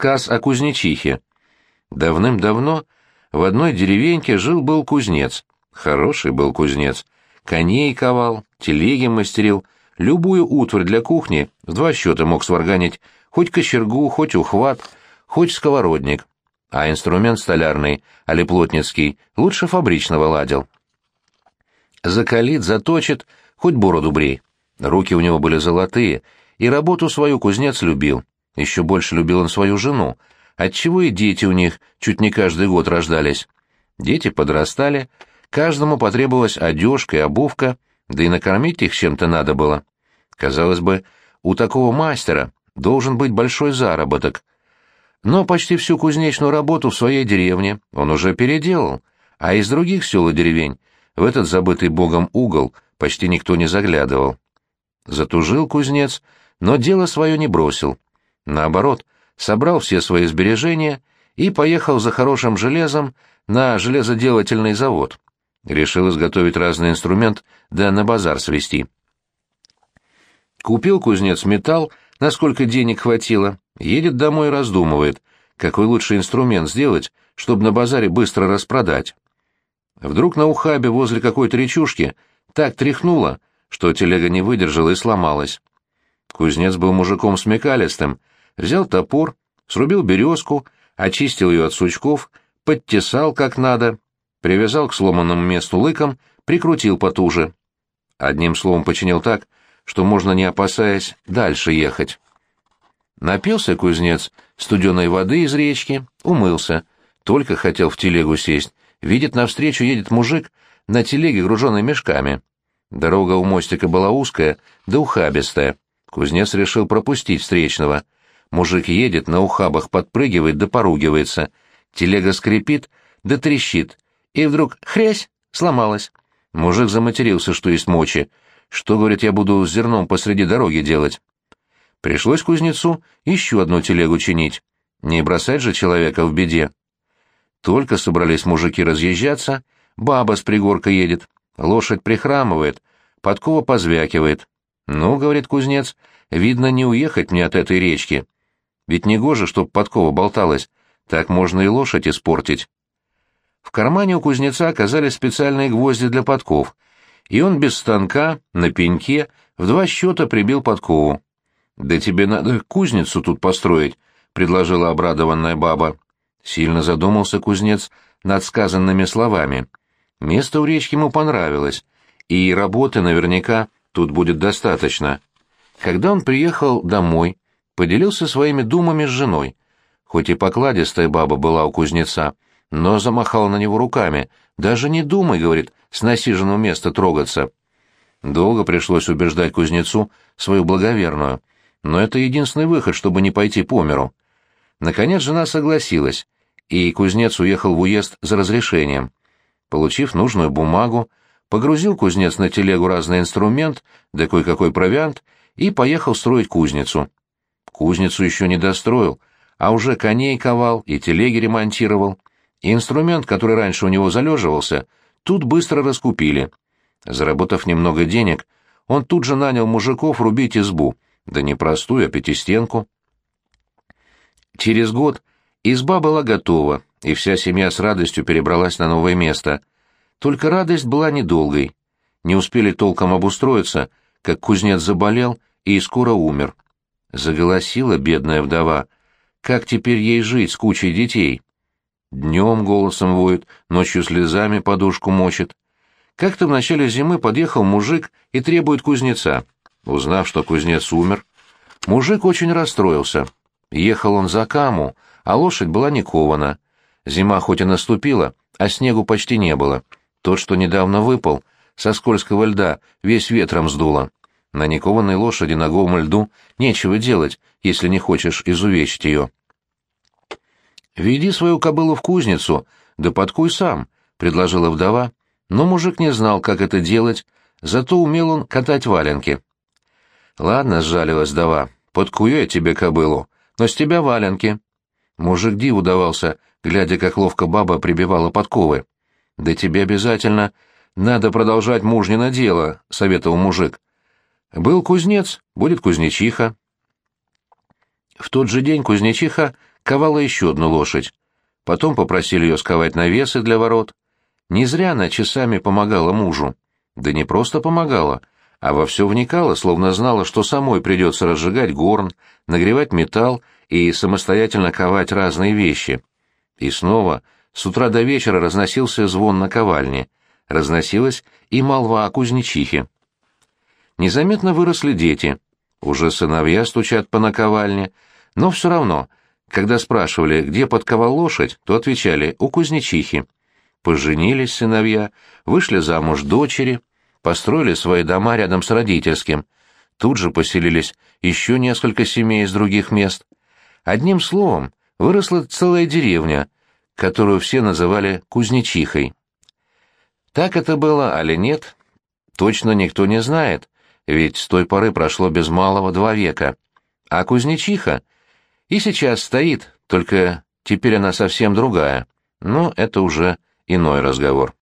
Рассказ о кузнечихе. Давным-давно в одной деревеньке жил-был кузнец. Хороший был кузнец. Коней ковал, телеги мастерил, любую утварь для кухни в два счета мог сварганить, хоть кочергу, хоть ухват, хоть сковородник. А инструмент столярный, али плотницкий, лучше фабричного ладил. Закалит, заточит, хоть бороду брей. Руки у него были золотые, и работу свою кузнец любил. Еще больше любил он свою жену, отчего и дети у них чуть не каждый год рождались. Дети подрастали, каждому потребовалась одежка и обувка, да и накормить их чем-то надо было. Казалось бы, у такого мастера должен быть большой заработок. Но почти всю кузнечную работу в своей деревне он уже переделал, а из других сел и деревень в этот забытый богом угол почти никто не заглядывал. Затужил кузнец, но дело свое не бросил. Наоборот, собрал все свои сбережения и поехал за хорошим железом на железоделательный завод. Решил изготовить разный инструмент, да на базар свести. Купил кузнец металл, насколько денег хватило, едет домой и раздумывает, какой лучший инструмент сделать, чтобы на базаре быстро распродать. Вдруг на ухабе возле какой-то речушки так тряхнуло, что телега не выдержала и сломалась. Кузнец был мужиком смекалистым, взял топор, срубил березку, очистил ее от сучков, подтесал как надо, привязал к сломанному месту лыком, прикрутил потуже. Одним словом починил так, что можно, не опасаясь, дальше ехать. Напился кузнец студеной воды из речки, умылся, только хотел в телегу сесть, видит, навстречу едет мужик на телеге, груженной мешками. Дорога у мостика была узкая, да ухабистая. Кузнец решил пропустить встречного — Мужик едет, на ухабах подпрыгивает да поругивается. Телега скрипит да трещит. И вдруг хрясь сломалась. Мужик заматерился, что есть мочи. Что, говорит, я буду с зерном посреди дороги делать? Пришлось кузнецу еще одну телегу чинить. Не бросать же человека в беде. Только собрались мужики разъезжаться, баба с пригорка едет, лошадь прихрамывает, подкова позвякивает. «Ну, — говорит кузнец, — видно, не уехать мне от этой речки. Ведь не гоже, чтоб подкова болталась, так можно и лошадь испортить. В кармане у кузнеца оказались специальные гвозди для подков, и он без станка, на пеньке, в два счета прибил подкову. «Да тебе надо кузницу тут построить», — предложила обрадованная баба. Сильно задумался кузнец над сказанными словами. Место у речки ему понравилось, и работы наверняка тут будет достаточно. Когда он приехал домой, поделился своими думами с женой. Хоть и покладистая баба была у кузнеца, но замахала на него руками. «Даже не думай», — говорит, — «с насиженного места трогаться». Долго пришлось убеждать кузнецу свою благоверную, но это единственный выход, чтобы не пойти по миру. Наконец жена согласилась, и кузнец уехал в уезд за разрешением. Получив нужную бумагу, погрузил кузнец на телегу разный инструмент, да кое-какой провиант, и поехал строить кузницу. Кузницу еще не достроил, а уже коней ковал и телеги ремонтировал. И инструмент, который раньше у него залеживался, тут быстро раскупили. Заработав немного денег, он тут же нанял мужиков рубить избу, да не простую, а пятистенку. Через год изба была готова, и вся семья с радостью перебралась на новое место. Только радость была недолгой. Не успели толком обустроиться, как кузнец заболел и скоро умер. Заголосила бедная вдова. Как теперь ей жить с кучей детей? Днем голосом воет, ночью слезами подушку мочит. Как-то в начале зимы подъехал мужик и требует кузнеца. Узнав, что кузнец умер, мужик очень расстроился. Ехал он за каму, а лошадь была не кована. Зима хоть и наступила, а снегу почти не было. Тот, что недавно выпал, со скользкого льда, весь ветром сдуло. На никованной лошади на голом льду нечего делать, если не хочешь изувечить ее. «Веди свою кобылу в кузницу, да подкуй сам», — предложила вдова, но мужик не знал, как это делать, зато умел он катать валенки. «Ладно», — сжалилась вдова, — «подкую я тебе кобылу, но с тебя валенки». Мужик диву давался, глядя, как ловко баба прибивала подковы. «Да тебе обязательно надо продолжать мужнино дело», — советовал мужик. Был кузнец, будет кузнечиха. В тот же день кузнечиха ковала еще одну лошадь. Потом попросили ее сковать навесы для ворот. Не зря она часами помогала мужу. Да не просто помогала, а во все вникала, словно знала, что самой придется разжигать горн, нагревать металл и самостоятельно ковать разные вещи. И снова с утра до вечера разносился звон на ковальне, разносилась и молва о кузнечихе. Незаметно выросли дети. Уже сыновья стучат по наковальне, но все равно, когда спрашивали, где подковал лошадь, то отвечали «у кузнечихи». Поженились сыновья, вышли замуж дочери, построили свои дома рядом с родительским. Тут же поселились еще несколько семей из других мест. Одним словом, выросла целая деревня, которую все называли Кузнечихой. Так это было, или нет, точно никто не знает, ведь с той поры прошло без малого два века. А Кузнечиха и сейчас стоит, только теперь она совсем другая, но это уже иной разговор.